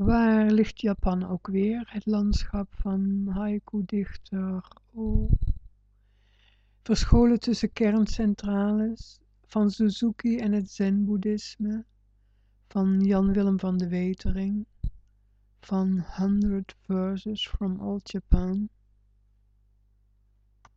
Waar ligt Japan ook weer? Het landschap van haiku-dichter. O. Verscholen tussen kerncentrales van Suzuki en het Zen-boeddhisme. Van Jan Willem van de Wetering. Van Hundred Verses from Old Japan.